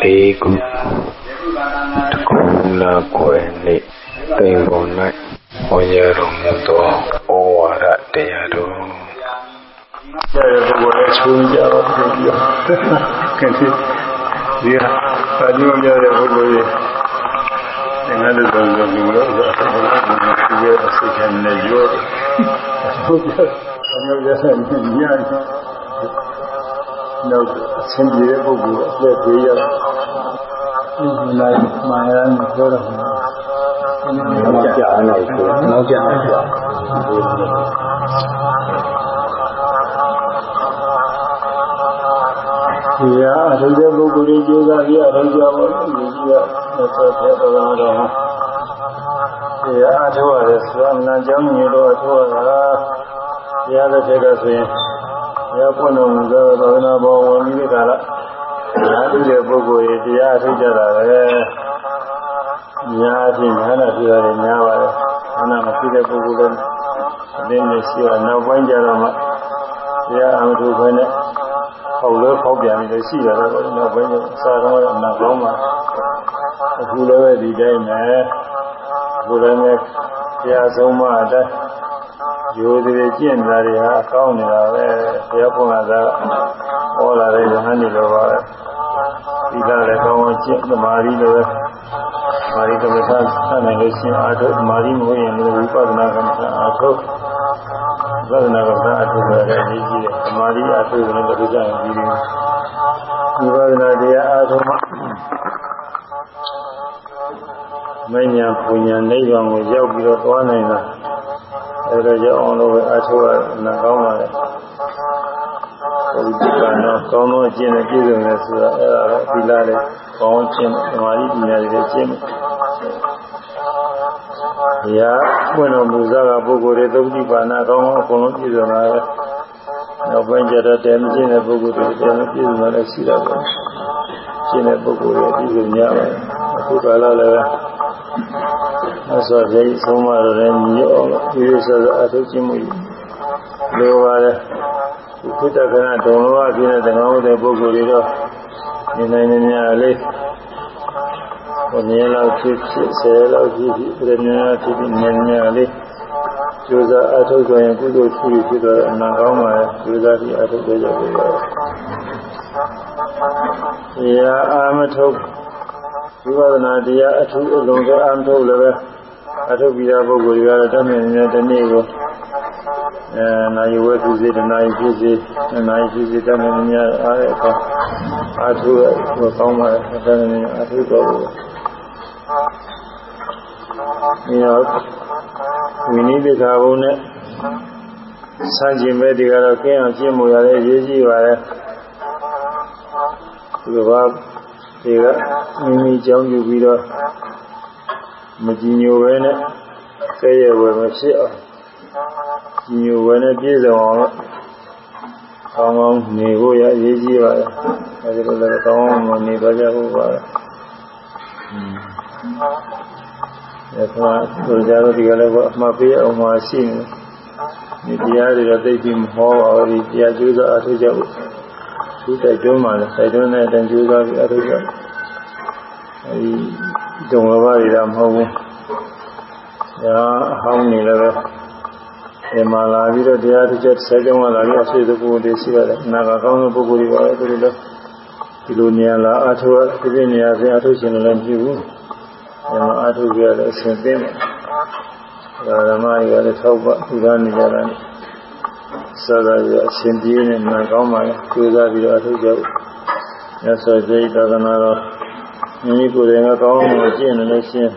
14ခုတကုလာခွေနေ့တိမ်ပေါ်၌ဟောရတော်မူသောဩဝါဒတရားတော်ကျရတဲ့ပုဂ္ဂိုလ်ရဲ့ချုံကြတော့ပြန်ပြီးတော့ခင်ဗျဒီဟာပါဠိမပြောတဲ့ပုဂ္ဂိုလ်ရဲ့ငါတို့ဆုံးဆုံးပြီးတော့အဆက်အဆက်ကိုသူရဲ့အစိတ်ခံနေရောဟုတ်ကဲ့အမျိုးရတဲ့ညံ့ နောက်အချင်းကြီးတဲ့ပုဂ္ဂိုလ်အလက်သေးရဒီလိုက်မာယာနဲ့ပြောတော့နောက်ကြနိုင်ဆိုနောက်ကြနိုင်ဆိုဒီဟာအထုတဲ့ပုဂ္ဂိုလ်ကြီးကျိုးစားပြီးအထုကြပါလို့ဒီကြီးကဆက်ဆက်တော်တော်ဟာဒီဟာအထုရတယ်ဆိုတော့နာကြောင်းကြီးတော့အထုရတာတရားတစ်ချက်ကဆိုရင်ဘု ရားပွင့်တော်မူသောသာသနာပေါ်ဝင်ပြီးကြလားညာတူတဲ့ပုဂ္ဂိုလ်ကြီးတရားအထုကြတာပဲညာအဖြစ်ညာနာပြရတယ်ညာပါတယ်ညာနာမရှိတဲ့ပုဂ္ဂိုလ်လည်းအင်းနဲ့ရှိရနောက်ပိုင်းကျတော့မှတရားအထုခွင့်နဲ့ပေါလို့ပေါပြန်ပြီးရှိတယ်တော့နောက်ပိုင်းစာတော့အနာကောင်းမှာအခုလည်းပဲဒီတိုင်းနဲ့အခုလည်းပဲတရားဆုံးမအတိုင်း ရိုးသေးကျင့်နေတာတွေဟာအကောင်းနေတာပဲဘုရားဖွင့်လာတာဟောလာတဲ့ယဟန်တွေလိုပါပဲဒီကလည်းကောင်းအောင်ကျင့်သမာဓိလိုပဲမာရီကမ္ဘာဆက်နိုင်လို့ရှိရင်အာထုမာရီမဟုတ်ရင်လည်းဝိပဿနာကမ္ဘာအာထုဝဒနာကသာအထုရတယ်ကြီးကြီးတယ်သမာဓိအထုကိုလည်းတခုကြရင်ကြီးတယ်ဝိပဿနာတရားအထုမှမညာပူညာနိဗ္ဗာန်ကိုရောက်ပြီးတော့သွားနိုင်တာ အဲဒါကြောင့်အောင်လို့ပဲအထုရနာကောင်းပါလေဒီကနော်ကောင်းသောအကျင့်နဲ့ပြည့်စုံတယ်ဆိုတာအဲဒါတော့ဒီလားလေကောင်းခြင်းသမာဓိပညာတွေကျင့်တယ်။ရာပွင့်တော်မူသောကပုဂ္ဂိုလ်တွေသုံးတိပါဏကောင်းကောင်းအကုန်လုံးပြည့်စုံလာတယ်။နောက်ပိုင်းကျတော့တဲမကျင့်တဲ့ပုဂ္ဂိုလ်တွေတဲမပြည့်စုံလာတဲ့ရှိတာပဲ။ကျင့်တဲ့ပုဂ္ဂိုလ်တွေပြည့်စုံကြပါမယ်။အခုကာလ လည်းအဆောဒိဆုံးမတော်လည်းညောဒီလိုဆိုတော့အထုကျင့်မှုလိုပါလေ။ဒီခိတ္တကနာဒုံလောအပြည့်နဲ့တန်ခေါင်းတဲ့ပုဂ္ဂိုလ်တွေတော့နေနိုင်နေများလေးဘယ်နည်းလောက်ဖြစ်ဖြစ်ဆယ်လောက်ဖြစ်ဖြစ်ပြည့်များဖြစ်ဖြစ်နည်းနည်းလေးကျိုးစားအထုတ်ဆိုရင်ကုသိုလ်ရှိဖြစ်တော့အနာကောင်းပါရဲ့ကျိုးစားပြီးအထုတ်ကြရပါမယ်။ရာအာမထုတ်ဝိပဿနာတရားအထုအလုံးစုံအာမထုတ်လည်းပဲ အထုတ်ပြီးတဲ့ပုဂ္ဂိုလ်တွေကတော့တမန်နေတဲ့ဒီနေ့ကိုအဲနိုင်ဝဲသူစီတနိုင်ဖြစ်စီနိုင်ဖြစ်စီတမန်များအားရအခါအထုဟိုကောင်းပါရဲ့တမန်အထုတော်ဘူး။ညောဝိနည်းပိခါဘုံနဲ့စัจจิမဲ့တွေကတော့ကျင်းအောင်ကျင့်မှုရတဲ့ရေးကြည့်ပါရဲ့။ဒီဘာတွေကမိမိကြောင်းယူပြီးတော့ မကြည်ညိုပဲနဲ့ဆဲရဲဝယ်မဖြစ်အောင်ကြည်ညိုပဲနဲ့ပြည့်စုံအောင်လို့ကောင်းကောင်းနေဖို့ရရေးကြည့်ပါရဲ့။အဲဒီလိုလည်းကောင်းကောင်းနေပါကြဖို့ပါ။ဒါကဆိုကြတော့ဒီကလည်းအမှားပေးအောင်မှရှိနေဒီတရားတွေတော့သိပြီးမဟောပါဘူးဒီတရားကျိုးစားအထုကြဖို့သူတိုက်တွန်းပါလေတိုက်တွန်းတဲ့အတိုင်းကျိုးစားပြီးအထုကြအဲဒီ ဒုံဝဘတွေတော့မဟုတ်ဘူးညာအဟောင်းနေလည်းပဲဒီမှာလာပြီးတော့တရားတစ်ချက်ဆယ်ကြောင်းလာပြီးအဖြစ်သဘောတည်းရှိရတယ်နာကကောင်းတဲ့ပုဂ္ဂိုလ်တွေပါပဲသူတို့လည်းဒီလိုနေရာလာအထုဒီပြနေရာစဉ်အထုရှင်လည်းမဖြစ်ဘူးဓမ္မအထုကြရတဲ့အစဉ်သိတယ်ဒါဓမ္မတွေကလည်းထောက်ပထူထားနေကြတာစသာရအရှင်ပြေးနေမှကောင်းပါလေကျိုးစားပြီးတော့အထုကြဖို့မြတ်စွာဘုရားသာသနာတော် မိမိကိုယ်တိုင်ကကောင်းအောင်ကျင့်နေလို့ရှင်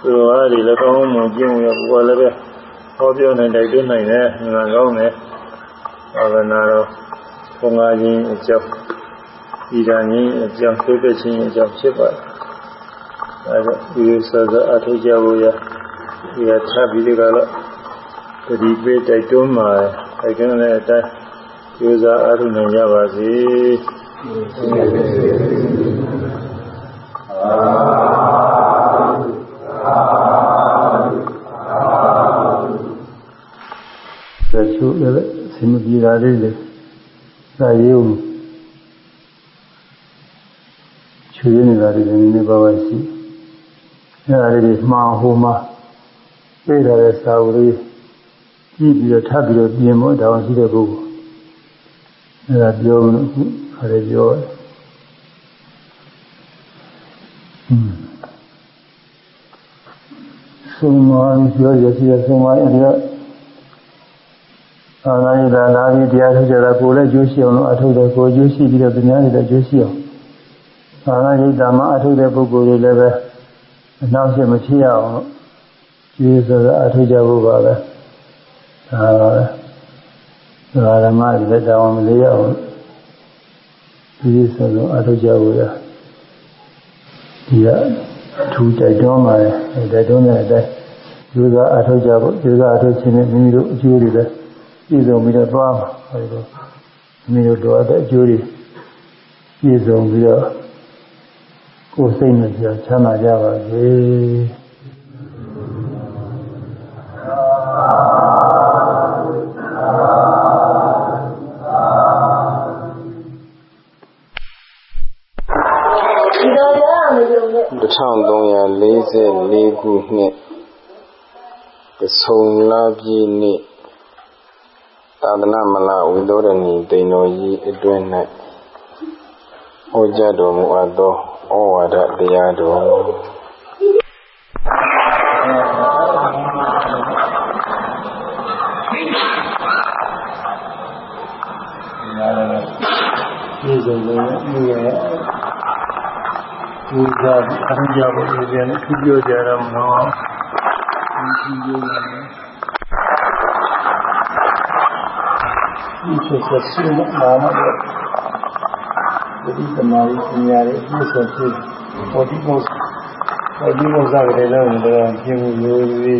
သူတော်အားတွေလည်းကောင်းအောင်ကျင့်ရဘုရားလည်းပဲဟောပြောနိုင်တိုက်တွန်းနိုင်တယ်ငါကောင်းတယ်သာသနာတော်ဘုရားချင်းအကြောင်းဒီကနေ့အကြောင်းသိတဲ့ချင်းအကြောင်းဖြစ်ပါတယ်အဲဒါဒီစောစောအထောက်ကြဖို့ရဒီကထပ်ပြီးဒီကတော့တတိပေးတိုက်တွန်းမှာတိုက်တွန်းတဲ့အတိုင်းကျိုးစားအားထုတ်နိုင်ကြပါစေ တချို့လည်းဆင်မပြေတာလေးလေသာရေးဦးခြေရင်းနေတာတွေနည်းနည်းပါးပါးရှိအဲဒါလေးမှားဟိုမှာပြေးရတဲ့စာအုပ်လေးကြည့်ပြီးတော့ထပ်ပြီးတော့ပြင်ဖို့တောင်းရှိတဲ့ပုဂ္ဂိုလ်အဲဒါပြောလို့အခုခါလေးပြောတယ် ဆုံးမပြောရစီဆုံးမအဲဒီကအာနာယတာလာပြီးတရားထုတ်ကြတာကိုလည်းကျိုးရှိအောင်လို့အထုတ်တယ်ကိုကျိုးရှိပြီးတော့သူများတွေလည်းကျိုးရှိအောင်အာနာယတာမှာအထုတ်တဲ့ပုဂ္ဂိုလ်တွေလည်းပဲအနောက်ရှေ့မဖြစ်ရအောင်လို့ကျေးဇူးအထုတ်ကြဖို့ပါပဲဒါပါပဲဒါဓမ္မတွေတောင်းမလေးရအောင်ဒီဆိုတော့အထုတ်ကြဖို့ရဒီကအထူးတိုက်တွန်းပါတယ်တိုက်တွန်းတဲ့အတိုင်း ယူဇာအထုတ်ကြဖို့ယူဇာအထုတ်ခြင်းနဲ့မိမိတို့အကျိုးတွေလည်းပြည့်စုံပြီးတော့သွားမှာအဲဒီတော့မိမိတို့တော်တဲ့အကျိုးတွေပြည့်စုံပြီးတော့ကိုယ်စိတ်နဲ့ကြာချမ်းသာကြပါစေ1344ခုနှစ် ကဆုံလာပြည့်နေ့သာသနာမလဝိသောရဏီတိန်တော်ကြီးအတွင်း၌ဟောကြားတော်မူအပ်သောဩဝါဒတရားတော်ဒီလိုမျိုးမြည်ရပူဇော်အထောက်ကြဖို့ဒီပြန်သူပြောကြရမ လို့ဒီပြောရတယ်ဒီဆက်ဆက်နာမတဲ့ဒီသမားကြီးညာရဲ့ဒီဆက်ဆက်ဟောဒီမောဟောဒီမောစားကြတယ်လို့လည်းပြင်မှုမျိုးတွေ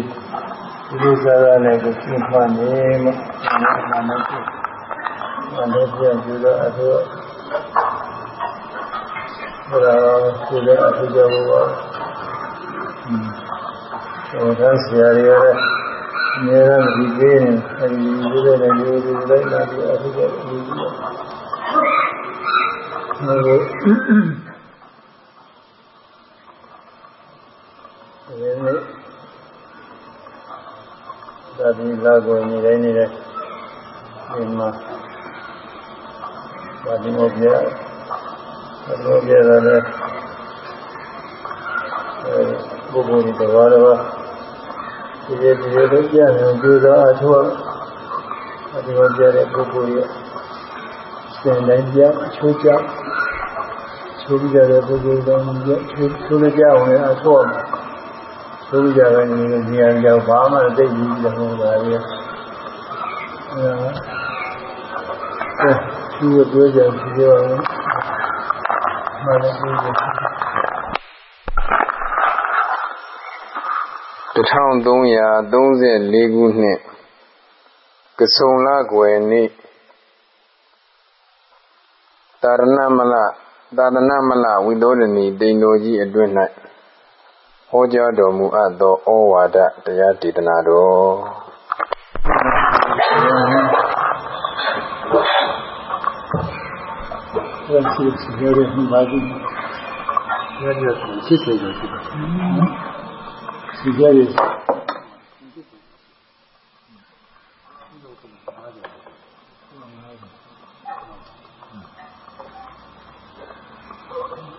ဒီလိုစားရတဲ့ကိုပြင်မှနေမှာနာမတဲ့ဘာလို့ပြန်ကြည့်တော့အတော့ဒါကိုလည်းအထူးကြောပါ ဟိုဒါဆရာတွေလည်းအများအားဒီပေးနေအဲဒီဒီလိုနဲ့မျိုးတွေလိုက်လာပြီးအထူးကြောပြီးတော့ဟိုဒါဒီလာကိုနေတိုင်းနေတဲ့ဒီမှာဒါဒီမို့ပြဘောပြရတယ်အဲပုဂ္ဂိုလ်တွေတော်တော် ဒီဒီဒီလိုကြံနေကြတော့အထောက်အဲဒီလိုကြတဲ့ပုဂ္ဂိုလ်ရဲ့စင်တိုင်းကြအချိုးကြချိုးကြတဲ့ပုဂ္ဂိုလ်တော်ကြီးချိုးချိုးကြအောင်လည်းအထောက်မှာချိုးကြတဲ့နေနေရာကြောင့်ဘာမှသိပြီးလည်းမဟုတ်ပါဘူးအဲသူ့ပြောကြပြောအောင်မှန်တယ်ပြောတယ် 1334ခုနှစ်ကဆုံလကွယ်နေ့တာရဏမလသာသနာမလဝိသောဒနီတိန်တော်ကြီးအတွင်၌ဟောကြားတော်မူအပ်သောဩဝါဒတရားဒေသနာတော်ရရှိရရမှာပါဘူးရရရှိစေကြပါ ဒီကြရည်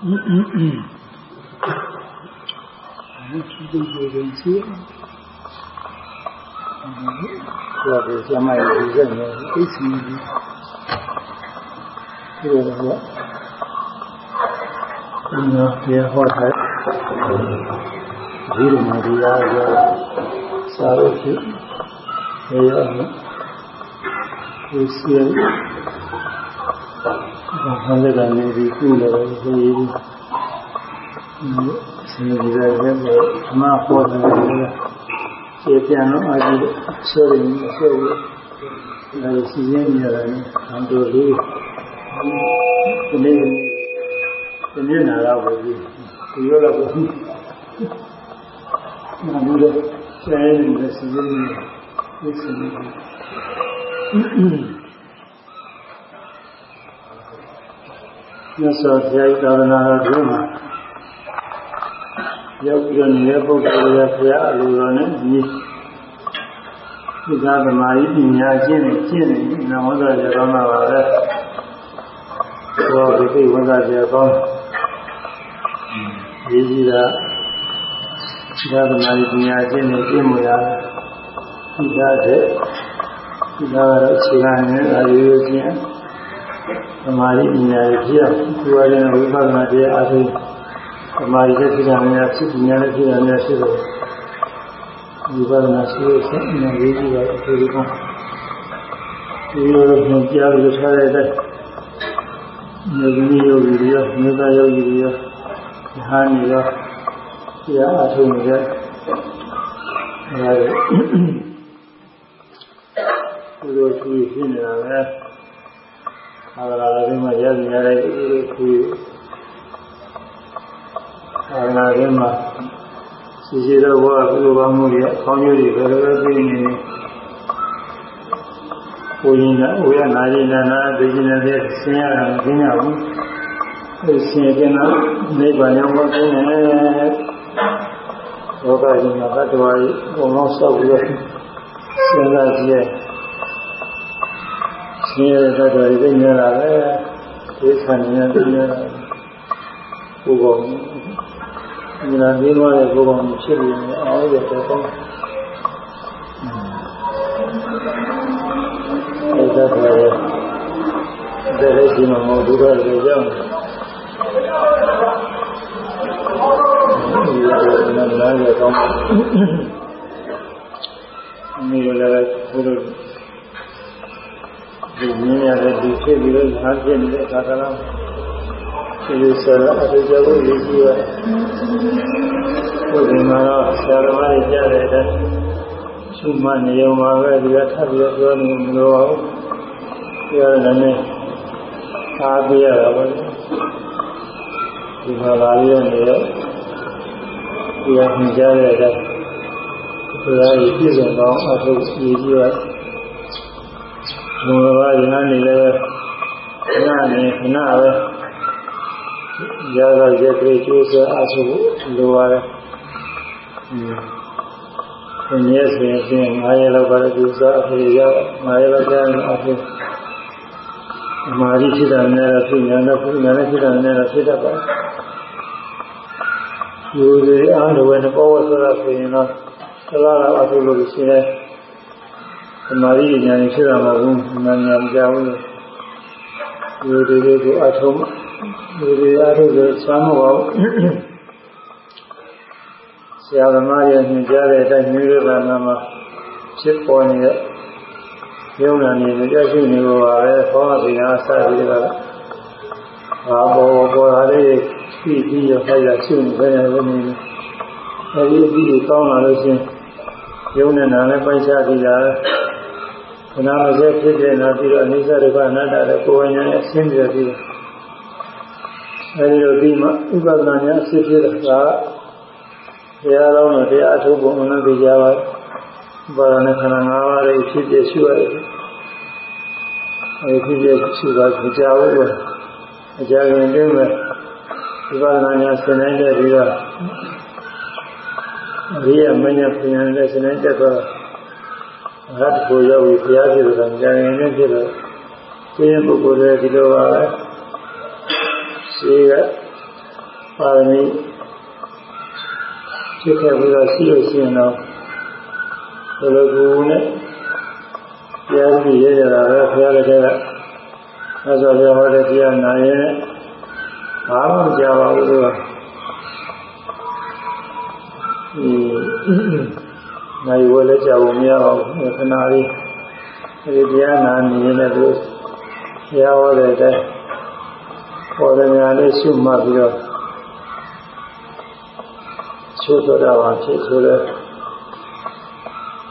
အင်းအင်းအင်းဒီကြည့်ကြည့်ရင်ရှိတယ်။ဒါကဆရာမရဲ့ဒီကနေ့အိတ်စီကြီးဒီလိုတော့ဘုရားဟောထား မှဒီရားပြောစာရုပ်ဖြစ်နေရမယ်ကိုစီရဘာဟန်လည်းကနေဒီကုလည်းပဲဒီစနေကြတဲ့ကအမပေါ်တယ်ကျေပြန်တော့အကြည့်ဆွေးရင်းဆွေးရလည်းစီရင်ရတယ်အန်တိုလေးဒီနေ့ဒီနေ့နာတော့ဘူးဒီလိုတော့ဘူး နာဘူးလေဆဲနေစီရင်နေစီနေမြတ်စွာဘုရားသာသနာတော်တွင်မှာရောက်ပြီးတော့နေတဲ့ပုဂ္ဂိုလ်တွေကဘုရားအလိုတော်နဲ့ညီဒီသာသမားကြီးပညာရှင်းနေရှင်းနေနာဝဇ္ဇရကောင်းတာပါပဲဘောဒီကိဝဇ္ဇရကောင်းဒီကြီးက ဒီသာသမားကြီးပညာရှင်းနေပြည့်မရဒီသာတဲ့ဒီသာကတော့အခြေခံနဲ့အရေးကြီးခြင်းသမာဓိပညာရဖြစ်အောင်ဒီဝါရင်ဝိပဿနာတရားအားဖြင့်သမာဓိတဲ့ဖြစ်တာများဖြစ်ပညာနဲ့ဖြစ်တာများဖြစ်တယ်ဝိပဿနာရှိတဲ့စိတ်နဲ့ရေးကြည့်တော့ဒီလိုကဒီလိုမျိုးကြားလို့ထားတဲ့အတိုင်းမြေကြီးယောဂီတွေရောမြေသားယောဂီတွေရောဟာနေရော တရားအားထုတ်နေတဲ့အဲဒီဒီလိုသူဖြစ်နေတာပဲသာသနာ့ဘက်မှာရည်ရတဲ့ဒီလိုသူသာသနာ့ဘက်မှာစီစီတော့ဘောကုလိုပါမှုတွေအကောင်းကျိုးတွေဘယ်လိုပဲသိနေနေကိုရင်ကဝေယနာရင်နာသိကျင်တဲ့ဆင်းရဲတာမသိရဘူးအဲဆင်းရဲတဲ့နိဗ္ဗာန်ရောက်ဖို့သိနေ လောကကြီးမှာဘတ်တော်ကြီးဘုံလုံးဆောက်ပြီးတော့စဉ်းစားကြည့်ဆင်းရဲတဲ့ဘတ်တော်ကြီးသိနေတာပဲဒီဆန်နေတဲ့သိနေတာဘုရားဒီလားဒီလိုရဲ့ဘုရားဖြစ်ပြီးအောင်ရတဲ့ကောင်းအဲ့ဒါကလည်းဒါလည်းဒီမှာမဟုတ်ဒုက္ခတွေကြောင့်ဒီ လိုနဲ့လာရကောင်းမိရလည်းဘုလိုဒီမြင်ရတဲ့ဒီဖြစ်ပြီးတော့ဟာဖြစ်နေတဲ့အခါကလည်းဒီဆိုတော့အတူတူကိုရေးကြည့်ရဘုရားမှာတော့ဆရာတော်ကြီးကြားတဲ့အတိုင်းသူ့မနေုံမှာပဲဒီကထပ်ပြီးပြောနေမလို့အောင်ပြောရတယ်နဲ့အားပြရတာပေါ့ဒီမှာလာရနေတော့ ဒီကမြင်ကြတဲ့အတိုင်းဘုရားကြီးပြည့်စုံသောအထုပ်ရေးကြည့်ရဘုရားရဟန်းနေလည်းခဏနေခဏပဲရတော့ရက်ပြေကျိုးစားအထုပ်လိုပါတယ်။ဒီနေ့ဆိုရင်ပြင်9ရက်လောက်ပါလေဒီစားအဖြစ်ရ9ရက်လောက်ကြာရင်အဖြစ်အမာရီဖြစ်တာနဲ့တော့ဖြစ်ညာနဲ့ဖြစ်ညာနဲ့ဖြစ်တာနဲ့တော့ဖြစ်တတ်ပါ ယူတွေအားလုံးနဲ့ပေါ်ဝဆိုတာဆိုရင်တော့သလားတော့အထုလို့ရှိရင်အမာရီညာနဲ့ဖြစ်တာမဟုတ်ဘူးညာညာမကြောက်ဘူးယူတွေကိုအထုယူတွေအားထုတ်လို့ဆမ်းမဟုတ်ဆရာသမားရဲ့ညွှန်ကြားတဲ့အတိုင်းမျိုးရတာမှာဖြစ်ပေါ်နေတဲ့ယုံနာနေကြရှိနေလို့ပါပဲဟောဒီဟာစပြီးတော့ဘာပေါ်ပေါ်လာလေး ပြီးပြီးရဖိုက်ရရှိနေပဲလို့နေတယ်အဲဒီအပြီးကောင်းလာလို့ချင်းယုံနဲ့နာနဲ့ပိုက်ချပြီးတာခဏမစဲဖြစ်တဲ့နာပြီးတော့အနိစ္စဒုက္ခအနတ္တလည်းကိုယ်ဝိညာဉ်နဲ့ဆင်းရဲပြီးအဲဒီလိုပြီးမှဥပဒနာများဖြစ်ဖြစ်တာကတရားတော်နဲ့တရားထုတ်ဖို့အနန္တကြပါဘာသာနဲ့ခန္ဓာ၅ပါးရဲ့ဖြစ်ဖြစ်ရှိရတယ်အဲဒီဖြစ်ဖြစ်ရှိပါကြဘူးပဲအကြရင်တွ င်ပဲဥပဒနာများဆင်နိုင်တဲ့ပြီးတော့အရိယာမညာပြန်နဲ့ဆင်နိုင်တဲ့တော့ရတ်ကိုရောက်ပြီးဘုရားဖြစ်တဲ့ကြရင်နဲ့ဖြစ်တော့သိရင်ပုဂ္ဂိုလ်တွေဒီလိုပါပဲရှိကပါရမီဖြစ်ခဲ့ပြီးတော့ရှိလို့ရှိရင်တော့ဒီလိုကူနဲ့တရားကြည့်ရရတာပဲဘုရားလည်းကသစ္စာပြဟောတဲ့တရားနာရင် ဘာမှမကြပါဘူးသူကဒီနိုင်ဝဲလည်းကြောက်မရအောင်ခဏလေးဒီတရားနာနေရင်လည်းသူဘုရားဟောတဲ့အတိုင်းဟောတဲ့ညာလေးရှုမှတ်ပြီးတော့ချိုးဆိုတာပါဖြစ်ဆိုတဲ့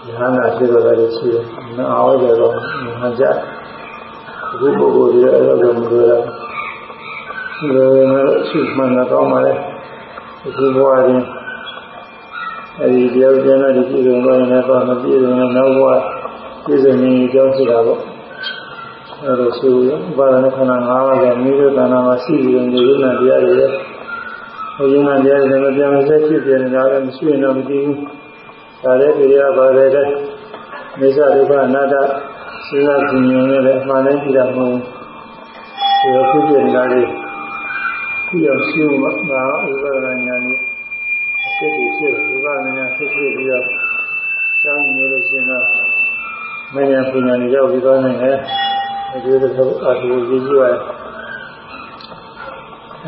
ဉာဏ်နာရှိတော့လည်းရှိတယ်။နာဝဲတယ်တော့ဟန်ကြအခုပုဂ္ဂိုလ်တွေအဲ့လိုမလို့ရဘူး။ ဒီလိုမျိုးရှိမှန်တော့မှလည်းအခုဘဝရင်အဲဒီတရားကျမ်းတဲ့ပြည်စုံသွားရင်လည်းတော့မပြည့်စုံတဲ့နောက်ဘဝပြည့်စုံနေကြောင်းရှိတာပေါ့။အဲအဲဒါရှိဥပါဒနာခန္ဓာ၅ပါးကမိတို့တဏ္ဍာမှာရှိပြီးနေရနာတရားတွေရဲ့ဘုရားတရားတွေလည်းပြန်ဆက်ဖြစ်ပြနေတာလည်းမရှိရင်တော့မကြည့်ဘူးဒါလည်းတရားပါပဲတဲ့မိစ္ဆဒုက္ခအနတ္တစဉ်းစားကြည့်ရင်လည်းအမှန်တည်းကြည့်တာမဟုတ်ဘူးဒီဖြစ်ပြနေတာတွေ ကြည့်အောင်ရှင်းမှဒါဥပါဒနာညာနဲ့အစစ်တွေဖြစ်ဥပါဒနာညာဖြစ်ဖြစ်ပြီးတော့ကျောင်းနေလို့ရှိရင်တော့မညာပညာတွေရောက်ပြီးသွားနိုင်တယ်အကျိုးတော့အတူရည်ကြည့်ရတယ်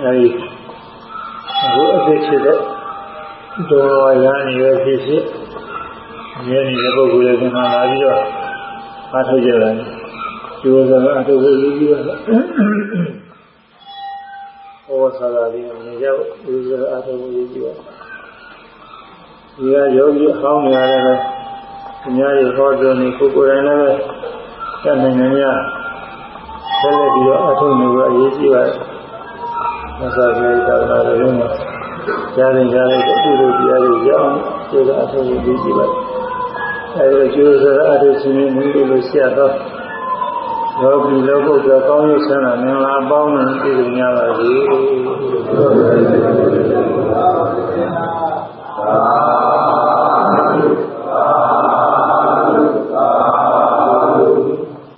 အဲဒီအခုအဖြစ်ဖြစ်တဲ့ဒေါ်ရန်ရဲ့ဖြစ်ဖြစ်မြဲနေတဲ့ပုဂ္ဂိုလ်ရဲ့ဒီမှာလာပြီးတော့အားထုတ်ကြတယ်ကျိုးစားအတူရည်ကြည့်ရတယ် ဩဝါစာလေးနေရောက်ဦးဇအားထုတ်ရည်ကြည့်ရတယ်ဒီကယောဂီအဟောင်းနေရတယ်ပဲအများကြီးဟောပြောနေကိုယ်ကိုယ်တိုင်လည်းပဲတတ်နိုင်နေရဆက်လက်ပြီးတော့အထုံးနေဖို့အရေးကြီးပါတယ်။မဆာပြေသာနာတော်မှာကြားရင်ကြားလိုက်တဲ့ဥဒ္ဒတရားတွေကြောင်းဒီကအထုံးကိုပြီးကြည့်လိုက်။အဲဒီကျိုးစားအထုရှင်နေမှုလို့ဆရာတော် ယောဂီလောကုတ္တကောင်းရဆန္ဒမင်္ဂလာပေါင်းနဲ့ပြည့်စုံကြပါစေ။သာ